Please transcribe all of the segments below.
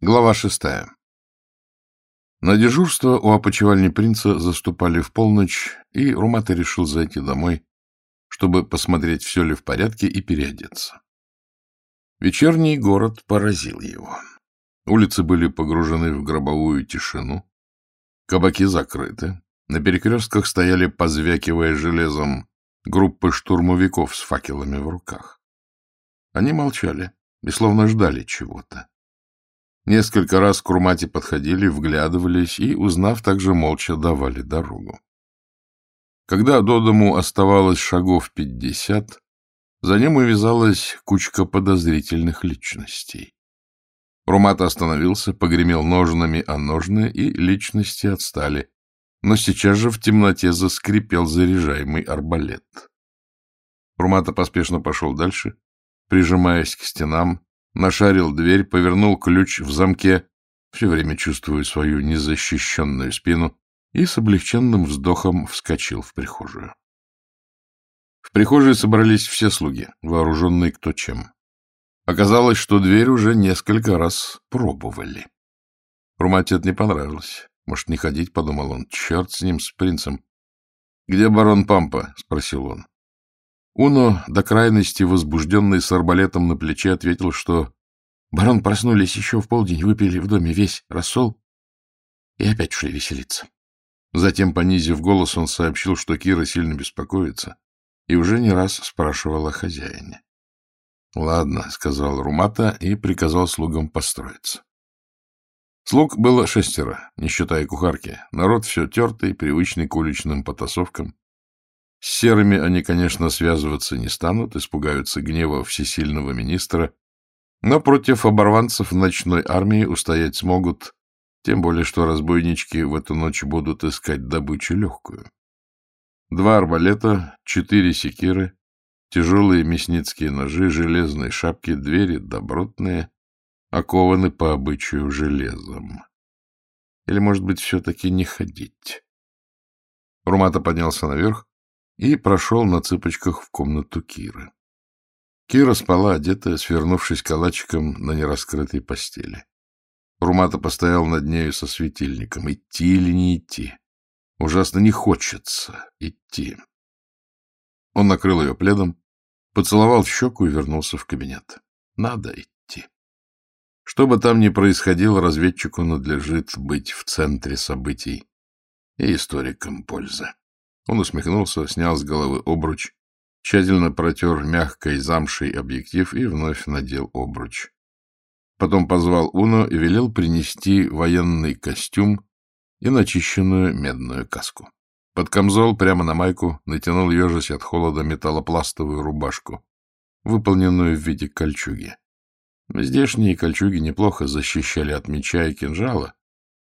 Глава шестая. На дежурство у опочивальни принца заступали в полночь, и Румата решил зайти домой, чтобы посмотреть, все ли в порядке, и переодеться. Вечерний город поразил его. Улицы были погружены в гробовую тишину, кабаки закрыты, на перекрестках стояли, позвякивая железом, группы штурмовиков с факелами в руках. Они молчали и словно ждали чего-то. Несколько раз к Урмате подходили, вглядывались и, узнав, также молча давали дорогу. Когда до дому оставалось шагов пятьдесят, за ним увязалась кучка подозрительных личностей. Румат остановился, погремел ножнами о ножны, и личности отстали. Но сейчас же в темноте заскрипел заряжаемый арбалет. Румата поспешно пошел дальше, прижимаясь к стенам, нашарил дверь, повернул ключ в замке, все время чувствуя свою незащищенную спину, и с облегченным вздохом вскочил в прихожую. В прихожей собрались все слуги, вооруженные кто чем. Оказалось, что дверь уже несколько раз пробовали. Румате это не понравилось. Может, не ходить, — подумал он. Черт с ним, с принцем. — Где барон Пампа? — спросил он. Уно, до крайности возбужденный с арбалетом на плече, ответил, что барон проснулись еще в полдень, выпили в доме весь рассол и опять ушли веселиться. Затем, понизив голос, он сообщил, что Кира сильно беспокоится и уже не раз спрашивал о хозяине. — Ладно, — сказал Румата и приказал слугам построиться. Слуг было шестеро, не считая кухарки. Народ все тертый, привычный к уличным потасовкам. С серыми они, конечно, связываться не станут, испугаются гнева всесильного министра, но против оборванцев ночной армии устоять смогут, тем более что разбойнички в эту ночь будут искать добычу легкую. Два арбалета, четыре секиры, тяжелые мясницкие ножи, железные шапки, двери добротные, окованы по обычаю железом. Или, может быть, все-таки не ходить? Румата поднялся наверх, и прошел на цыпочках в комнату Киры. Кира спала, одетая, свернувшись калачиком на нераскрытой постели. Румата постоял над нею со светильником. Идти или не идти? Ужасно не хочется идти. Он накрыл ее пледом, поцеловал в щеку и вернулся в кабинет. Надо идти. Что бы там ни происходило, разведчику надлежит быть в центре событий и историкам пользы. Он усмехнулся, снял с головы обруч, тщательно протер мягкой замшей объектив и вновь надел обруч. Потом позвал Уно и велел принести военный костюм и начищенную медную каску. Под камзол прямо на майку натянул ежась от холода металлопластовую рубашку, выполненную в виде кольчуги. Здешние кольчуги неплохо защищали от меча и кинжала,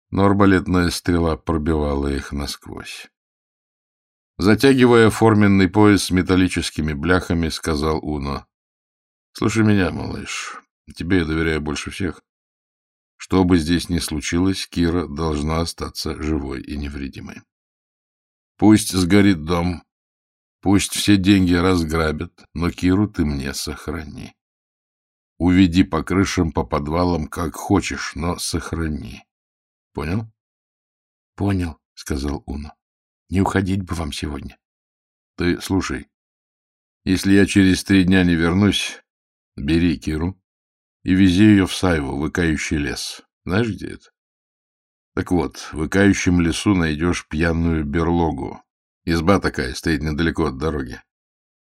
но арбалетная стрела пробивала их насквозь. Затягивая форменный пояс с металлическими бляхами, сказал Уно. — Слушай меня, малыш, тебе я доверяю больше всех. Что бы здесь ни случилось, Кира должна остаться живой и невредимой. Пусть сгорит дом, пусть все деньги разграбят, но Киру ты мне сохрани. Уведи по крышам, по подвалам, как хочешь, но сохрани. Понял? — Понял, — сказал Уно. Не уходить бы вам сегодня. Ты слушай, если я через три дня не вернусь, бери Киру и вези ее в Сайву, выкающий лес. Знаешь, где это? Так вот, в выкающем лесу найдешь пьяную берлогу. Изба такая стоит недалеко от дороги.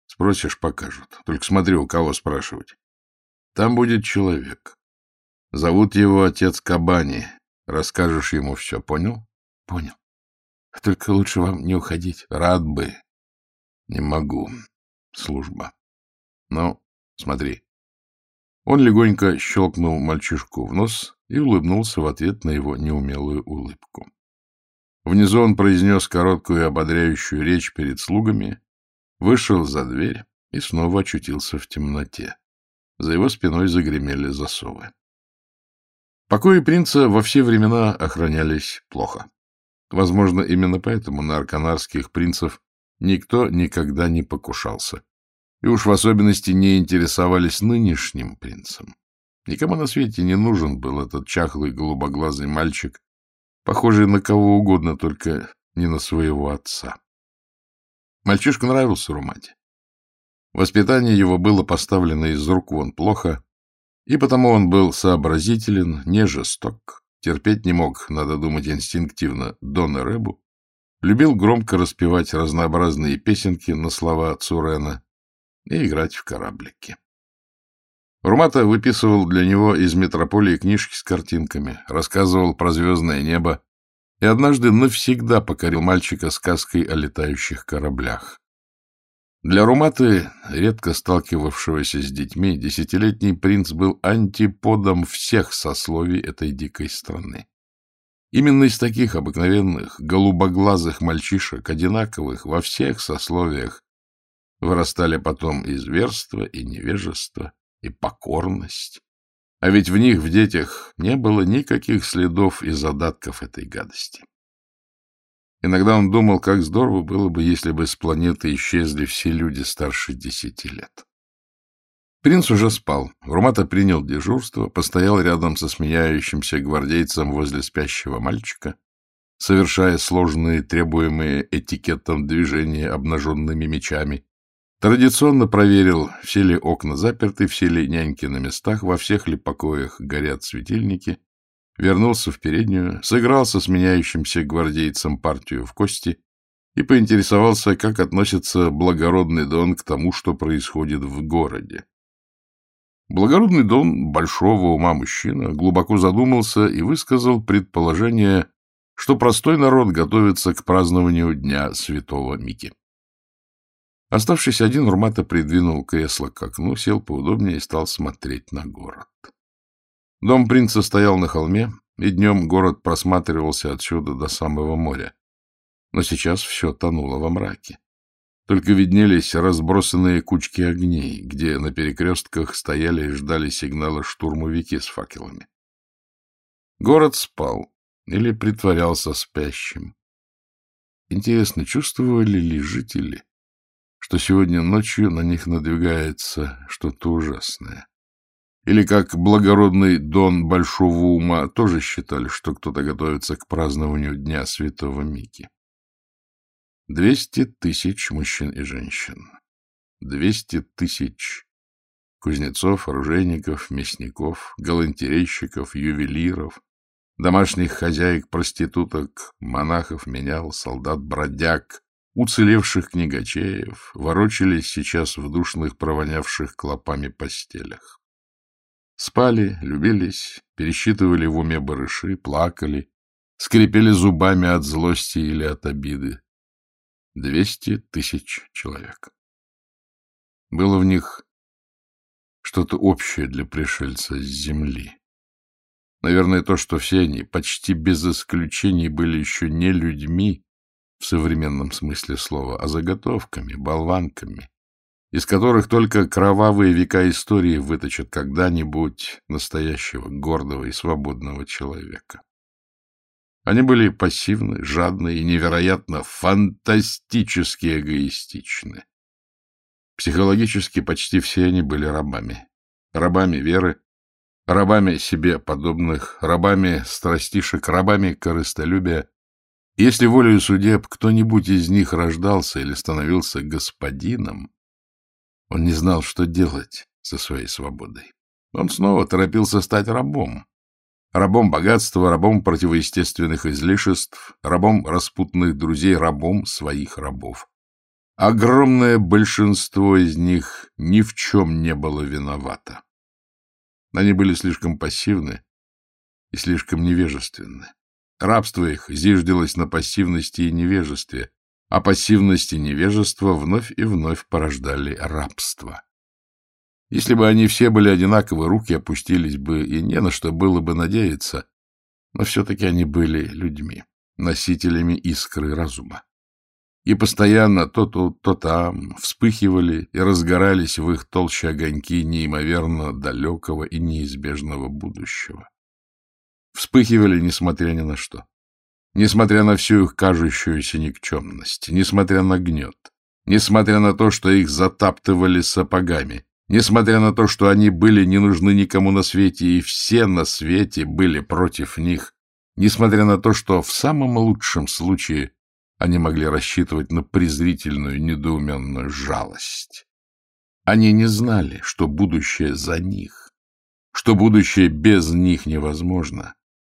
Спросишь, покажут. Только смотри, у кого спрашивать. Там будет человек. Зовут его отец Кабани. Расскажешь ему все, понял? Понял. Только лучше вам не уходить. Рад бы. Не могу. Служба. Ну, смотри. Он легонько щелкнул мальчишку в нос и улыбнулся в ответ на его неумелую улыбку. Внизу он произнес короткую ободряющую речь перед слугами, вышел за дверь и снова очутился в темноте. За его спиной загремели засовы. Покои принца во все времена охранялись плохо. Возможно, именно поэтому на арканарских принцев никто никогда не покушался. И уж в особенности не интересовались нынешним принцем. Никому на свете не нужен был этот чахлый голубоглазый мальчик, похожий на кого угодно, только не на своего отца. Мальчишка нравился Румате. Воспитание его было поставлено из рук вон плохо, и потому он был сообразителен, не жесток, терпеть не мог, надо думать инстинктивно, Дона Рэбу, любил громко распевать разнообразные песенки на слова Цурена и играть в кораблики. Румата выписывал для него из метрополии книжки с картинками, рассказывал про звездное небо и однажды навсегда покорил мальчика сказкой о летающих кораблях. Для Руматы, редко сталкивавшегося с детьми, десятилетний принц был антиподом всех сословий этой дикой страны. Именно из таких обыкновенных, голубоглазых мальчишек, одинаковых во всех сословиях, вырастали потом и зверство, и невежество, и покорность. А ведь в них, в детях, не было никаких следов и задатков этой гадости. Иногда он думал, как здорово было бы, если бы с планеты исчезли все люди старше десяти лет. Принц уже спал. Румата принял дежурство, постоял рядом со сменяющимся гвардейцем возле спящего мальчика, совершая сложные, требуемые этикетом движения обнаженными мечами, Традиционно проверил, все ли окна заперты, все ли няньки на местах, во всех ли покоях горят светильники, вернулся в переднюю, сыграл со сменяющимся гвардейцем партию в кости и поинтересовался, как относится благородный Дон к тому, что происходит в городе. Благородный Дон, большого ума мужчина, глубоко задумался и высказал предположение, что простой народ готовится к празднованию Дня Святого Мики. Оставшись один, Урмата придвинул кресло к окну, сел поудобнее и стал смотреть на город. Дом принца стоял на холме, и днем город просматривался отсюда до самого моря. Но сейчас все тонуло во мраке. Только виднелись разбросанные кучки огней, где на перекрестках стояли и ждали сигнала штурмовики с факелами. Город спал или притворялся спящим. Интересно, чувствовали ли жители, что сегодня ночью на них надвигается что-то ужасное. Или как благородный Дон Большого Ума тоже считали, что кто-то готовится к празднованию Дня Святого Мики. Двести тысяч мужчин и женщин. Двести тысяч кузнецов, оружейников, мясников, галантерейщиков, ювелиров, домашних хозяек, проституток, монахов, менял, солдат, бродяг, Уцелевших книгачеев ворочались сейчас в душных, провонявших клопами постелях. Спали, любились, пересчитывали в уме барыши, плакали, скрипели зубами от злости или от обиды. Двести тысяч человек. Было в них что-то общее для пришельца с земли. Наверное, то, что все они, почти без исключений, были еще не людьми, в современном смысле слова, а заготовками, болванками, из которых только кровавые века истории выточат когда-нибудь настоящего гордого и свободного человека. Они были пассивны, жадны и невероятно фантастически эгоистичны. Психологически почти все они были рабами. Рабами веры, рабами себе подобных, рабами страстишек, рабами корыстолюбия, если волею судеб кто-нибудь из них рождался или становился господином, он не знал, что делать со своей свободой. Он снова торопился стать рабом. Рабом богатства, рабом противоестественных излишеств, рабом распутных друзей, рабом своих рабов. Огромное большинство из них ни в чем не было виновато. Они были слишком пассивны и слишком невежественны. Рабство их зиждилось на пассивности и невежестве, а пассивность и невежество вновь и вновь порождали рабство. Если бы они все были одинаковы, руки опустились бы, и не на что было бы надеяться, но все-таки они были людьми, носителями искры разума. И постоянно то тут, то там вспыхивали и разгорались в их толще огоньки неимоверно далекого и неизбежного будущего вспыхивали, несмотря ни на что. Несмотря на всю их кажущуюся никчемность, несмотря на гнет, несмотря на то, что их затаптывали сапогами, несмотря на то, что они были не нужны никому на свете, и все на свете были против них, несмотря на то, что в самом лучшем случае они могли рассчитывать на презрительную, недоуменную жалость. Они не знали, что будущее за них, что будущее без них невозможно.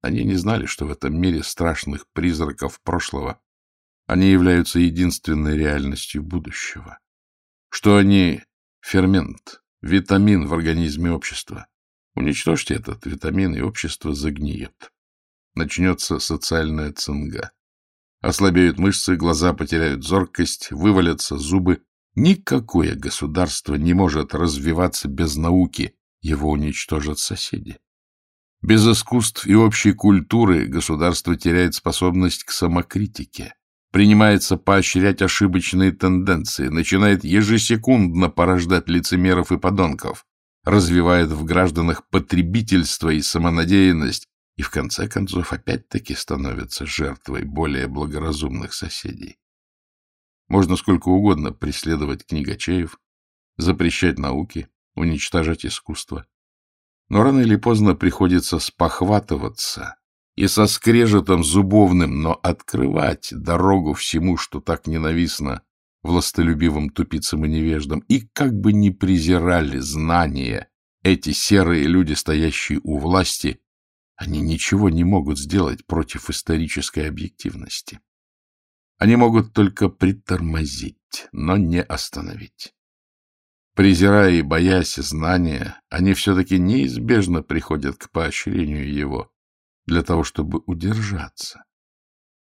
Они не знали, что в этом мире страшных призраков прошлого они являются единственной реальностью будущего, что они — фермент, витамин в организме общества. Уничтожьте этот витамин, и общество загниет. Начнется социальная цинга. Ослабеют мышцы, глаза потеряют зоркость, вывалятся зубы. Никакое государство не может развиваться без науки, его уничтожат соседи. Без искусств и общей культуры государство теряет способность к самокритике, принимается поощрять ошибочные тенденции, начинает ежесекундно порождать лицемеров и подонков, развивает в гражданах потребительство и самонадеянность, и в конце концов опять-таки становится жертвой более благоразумных соседей. Можно сколько угодно преследовать книгачеев, запрещать науки, уничтожать искусство. Но рано или поздно приходится спохватываться и со скрежетом зубовным, но открывать дорогу всему, что так ненавистно властолюбивым тупицам и невеждам, и как бы ни презирали знания эти серые люди, стоящие у власти, они ничего не могут сделать против исторической объективности. Они могут только притормозить, но не остановить. Презирая и боясь знания, они все-таки неизбежно приходят к поощрению его для того, чтобы удержаться.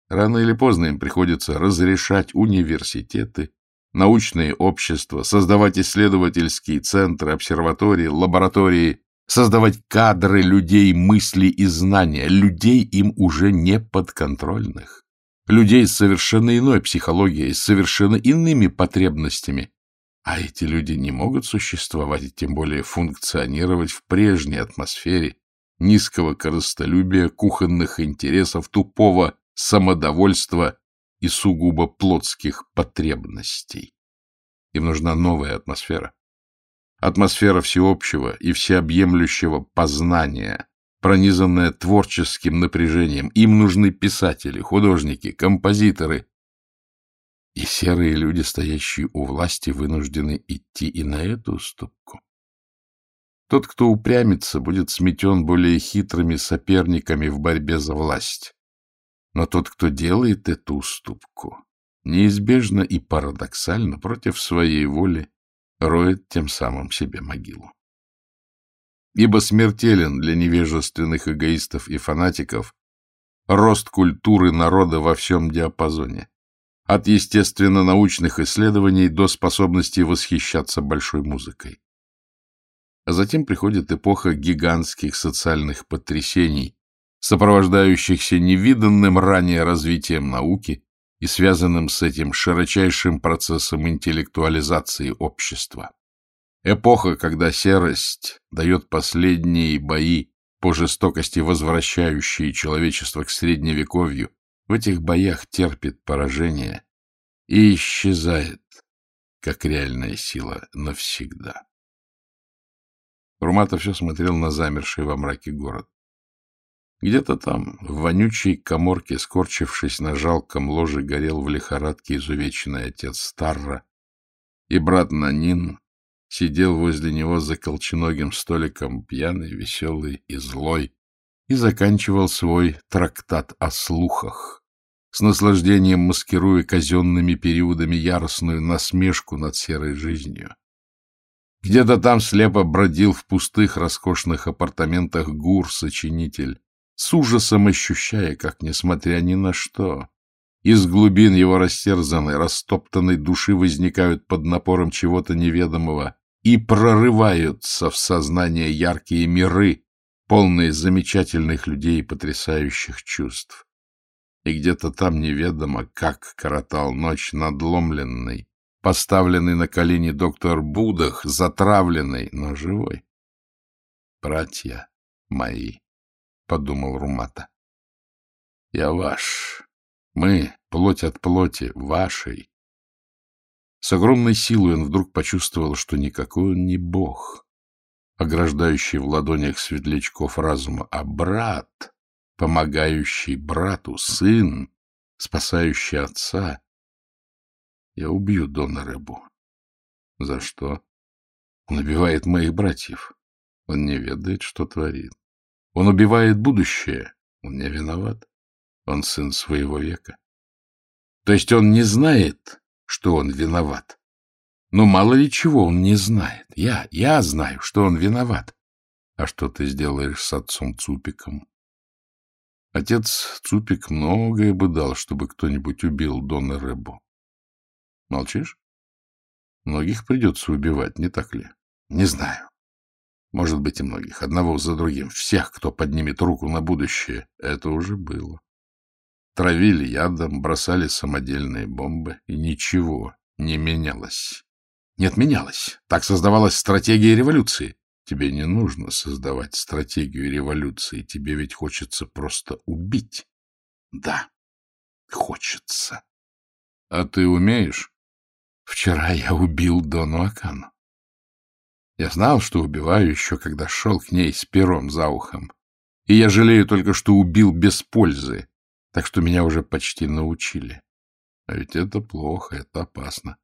Рано или поздно им приходится разрешать университеты, научные общества, создавать исследовательские центры, обсерватории, лаборатории, создавать кадры людей мысли и знания, людей им уже не подконтрольных, людей с совершенно иной психологией, с совершенно иными потребностями. А эти люди не могут существовать и тем более функционировать в прежней атмосфере низкого корыстолюбия, кухонных интересов, тупого самодовольства и сугубо плотских потребностей. Им нужна новая атмосфера, атмосфера всеобщего и всеобъемлющего познания, пронизанная творческим напряжением. Им нужны писатели, художники, композиторы. И серые люди, стоящие у власти, вынуждены идти и на эту уступку. Тот, кто упрямится, будет сметен более хитрыми соперниками в борьбе за власть. Но тот, кто делает эту уступку, неизбежно и парадоксально против своей воли роет тем самым себе могилу. Ибо смертелен для невежественных эгоистов и фанатиков рост культуры народа во всем диапазоне, от естественно-научных исследований до способности восхищаться большой музыкой. А затем приходит эпоха гигантских социальных потрясений, сопровождающихся невиданным ранее развитием науки, и связанным с этим широчайшим процессом интеллектуализации общества. Эпоха, когда серость дает последние бои по жестокости, возвращающие человечество к средневековью, в этих боях терпит поражение и исчезает, как реальная сила, навсегда. Румата все смотрел на замерший во мраке город. Где-то там, в вонючей коморке, скорчившись на жалком ложе, горел в лихорадке изувеченный отец Старра, и брат Нанин сидел возле него за колченогим столиком, пьяный, веселый и злой, и заканчивал свой трактат о слухах, с наслаждением маскируя казенными периодами яростную насмешку над серой жизнью. Где-то там слепо бродил в пустых роскошных апартаментах гур-сочинитель, с ужасом ощущая, как, несмотря ни на что, из глубин его растерзанной, растоптанной души возникают под напором чего-то неведомого и прорываются в сознание яркие миры, полные замечательных людей и потрясающих чувств. И где-то там неведомо, как коротал ночь надломленный, поставленный на колени доктор Будах, затравленный, но живой. Братья мои, — подумал Румата. Я ваш. Мы, плоть от плоти, вашей. С огромной силой он вдруг почувствовал, что никакой он не бог, ограждающий в ладонях светлячков разума, а брат, помогающий брату, сын, спасающий отца. Я убью Дона Рыбу. За что? Он убивает моих братьев. Он не ведает, что творит. Он убивает будущее. Он не виноват. Он сын своего века. То есть он не знает, что он виноват. Но мало ли чего он не знает. Я, я знаю, что он виноват. А что ты сделаешь с отцом Цупиком? Отец Цупик многое бы дал, чтобы кто-нибудь убил Дона Рэбо. Молчишь? Многих придется убивать, не так ли? Не знаю. Может быть, и многих. Одного за другим. Всех, кто поднимет руку на будущее. Это уже было. Травили ядом, бросали самодельные бомбы, и ничего не менялось. Не отменялось. Так создавалась стратегия революции. Тебе не нужно создавать стратегию революции. Тебе ведь хочется просто убить. Да, хочется. А ты умеешь? Вчера я убил Дону Акану. Я знал, что убиваю еще, когда шел к ней с пером за ухом. И я жалею только, что убил без пользы, так что меня уже почти научили. А ведь это плохо, это опасно.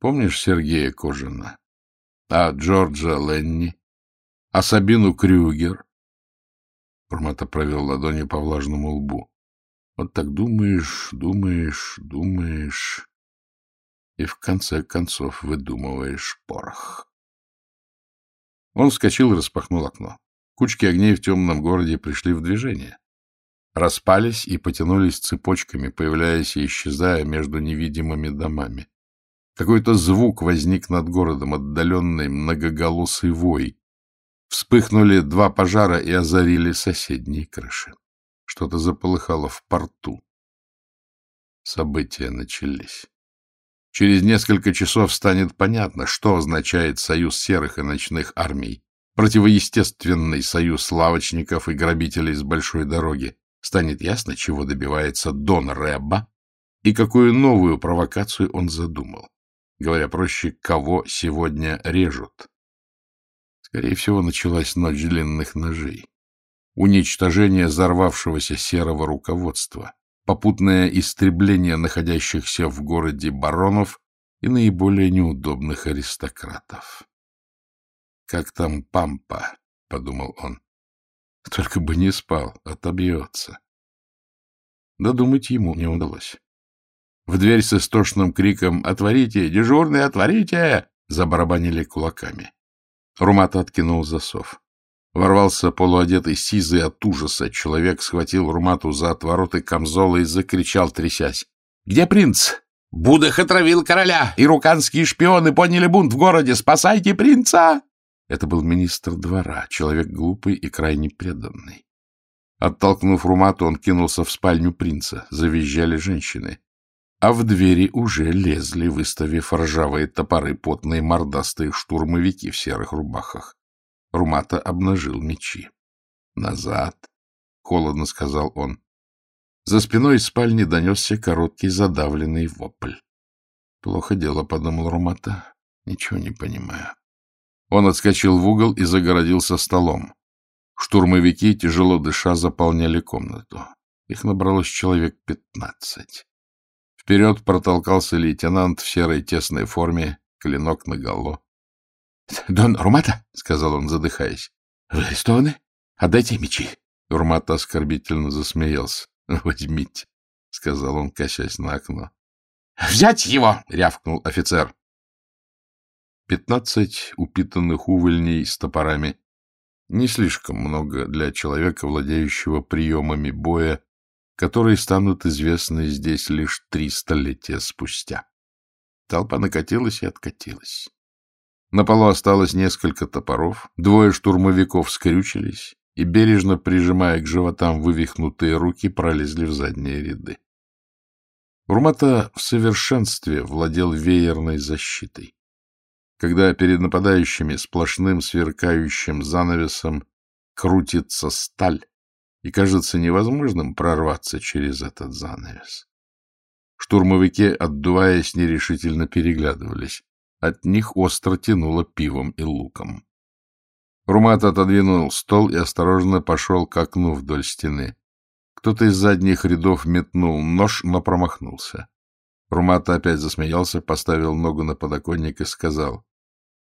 Помнишь Сергея Кожина? А Джорджа Ленни? А Сабину Крюгер? Промата провел ладонью по влажному лбу. Вот так думаешь, думаешь, думаешь, и в конце концов выдумываешь порох. Он вскочил и распахнул окно. Кучки огней в темном городе пришли в движение. Распались и потянулись цепочками, появляясь и исчезая между невидимыми домами. Какой-то звук возник над городом, отдаленный многоголосый вой. Вспыхнули два пожара и озарили соседние крыши. Что-то заполыхало в порту. События начались. Через несколько часов станет понятно, что означает союз серых и ночных армий, противоестественный союз лавочников и грабителей с большой дороги. Станет ясно, чего добивается Дон Рэбба и какую новую провокацию он задумал. Говоря проще, кого сегодня режут. Скорее всего, началась ночь длинных ножей. Уничтожение взорвавшегося серого руководства попутное истребление находящихся в городе баронов и наиболее неудобных аристократов. «Как там Пампа?» — подумал он. «Только бы не спал, отобьется». Додумать ему не удалось. В дверь с истошным криком «Отворите! Дежурный, отворите!» забарабанили кулаками. Румата откинул засов. Ворвался полуодетый, сизый от ужаса. Человек схватил Румату за отвороты камзола и закричал, трясясь. — Где принц? Будах отравил короля, и руканские шпионы подняли бунт в городе. Спасайте принца! Это был министр двора, человек глупый и крайне преданный. Оттолкнув Румату, он кинулся в спальню принца. Завизжали женщины. А в двери уже лезли, выставив ржавые топоры, потные мордастые штурмовики в серых рубахах. Румата обнажил мечи. «Назад!» — холодно сказал он. За спиной из спальни донесся короткий задавленный вопль. «Плохо дело», — подумал Румата. «Ничего не понимаю». Он отскочил в угол и загородился столом. Штурмовики, тяжело дыша, заполняли комнату. Их набралось человек пятнадцать. Вперед протолкался лейтенант в серой тесной форме, клинок наголо. — Дон Румата, — сказал он, задыхаясь, — вы арестованы? Отдайте мечи. Румата оскорбительно засмеялся. — Возьмите, — сказал он, косясь на окно. — Взять его! — рявкнул офицер. Пятнадцать упитанных увольней с топорами. Не слишком много для человека, владеющего приемами боя, которые станут известны здесь лишь три столетия спустя. Толпа накатилась и откатилась. На полу осталось несколько топоров, двое штурмовиков скрючились и, бережно прижимая к животам вывихнутые руки, пролезли в задние ряды. Урмата в совершенстве владел веерной защитой. Когда перед нападающими сплошным сверкающим занавесом крутится сталь, и кажется невозможным прорваться через этот занавес. Штурмовики, отдуваясь, нерешительно переглядывались. От них остро тянуло пивом и луком. Румат отодвинул стол и осторожно пошел к окну вдоль стены. Кто-то из задних рядов метнул нож, но промахнулся. Румата опять засмеялся, поставил ногу на подоконник и сказал,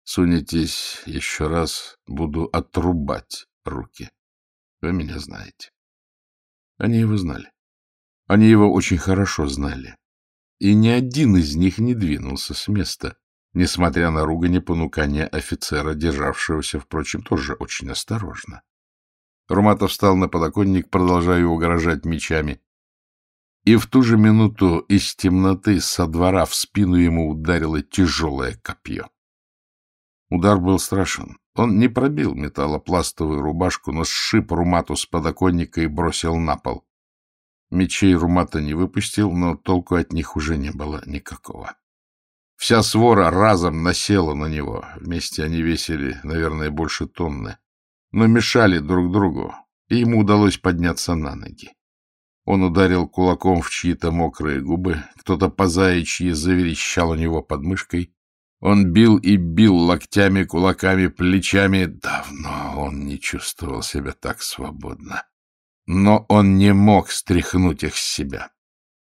«Сунетесь еще раз, буду отрубать руки. Вы меня знаете». Они его знали. Они его очень хорошо знали. И ни один из них не двинулся с места, несмотря на ругань и понукание офицера, державшегося, впрочем, тоже очень осторожно. Руматов встал на подоконник, продолжая угрожать мечами. И в ту же минуту из темноты со двора в спину ему ударило тяжелое копье. Удар был страшен. Он не пробил металлопластовую рубашку, но сшиб Румату с подоконника и бросил на пол. Мечей Румата не выпустил, но толку от них уже не было никакого. Вся свора разом насела на него. Вместе они весили, наверное, больше тонны но мешали друг другу, и ему удалось подняться на ноги. Он ударил кулаком в чьи-то мокрые губы, кто-то по заячьи заверещал у него под мышкой. Он бил и бил локтями, кулаками, плечами. Давно он не чувствовал себя так свободно. Но он не мог стряхнуть их с себя.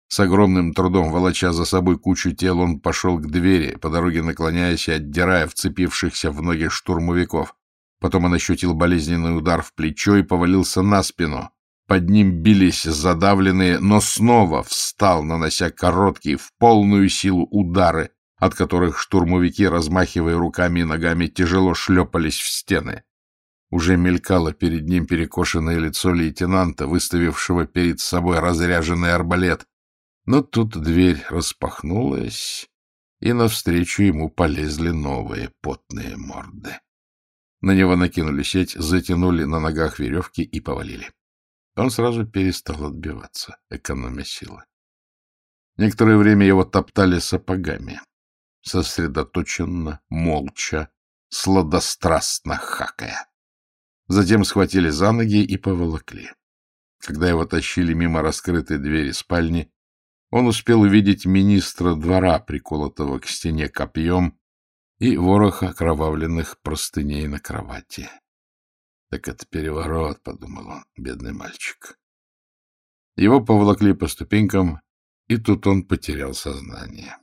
С огромным трудом, волоча за собой кучу тел, он пошел к двери, по дороге наклоняясь и отдирая вцепившихся в ноги штурмовиков. Потом он ощутил болезненный удар в плечо и повалился на спину. Под ним бились задавленные, но снова встал, нанося короткие, в полную силу удары, от которых штурмовики, размахивая руками и ногами, тяжело шлепались в стены. Уже мелькало перед ним перекошенное лицо лейтенанта, выставившего перед собой разряженный арбалет. Но тут дверь распахнулась, и навстречу ему полезли новые потные морды. На него накинули сеть, затянули на ногах веревки и повалили. Он сразу перестал отбиваться, экономя силы. Некоторое время его топтали сапогами, сосредоточенно, молча, сладострастно хакая. Затем схватили за ноги и поволокли. Когда его тащили мимо раскрытой двери спальни, он успел увидеть министра двора, приколотого к стене копьем, и ворох окровавленных простыней на кровати. Так это переворот, — подумал он, бедный мальчик. Его поволокли по ступенькам, и тут он потерял сознание.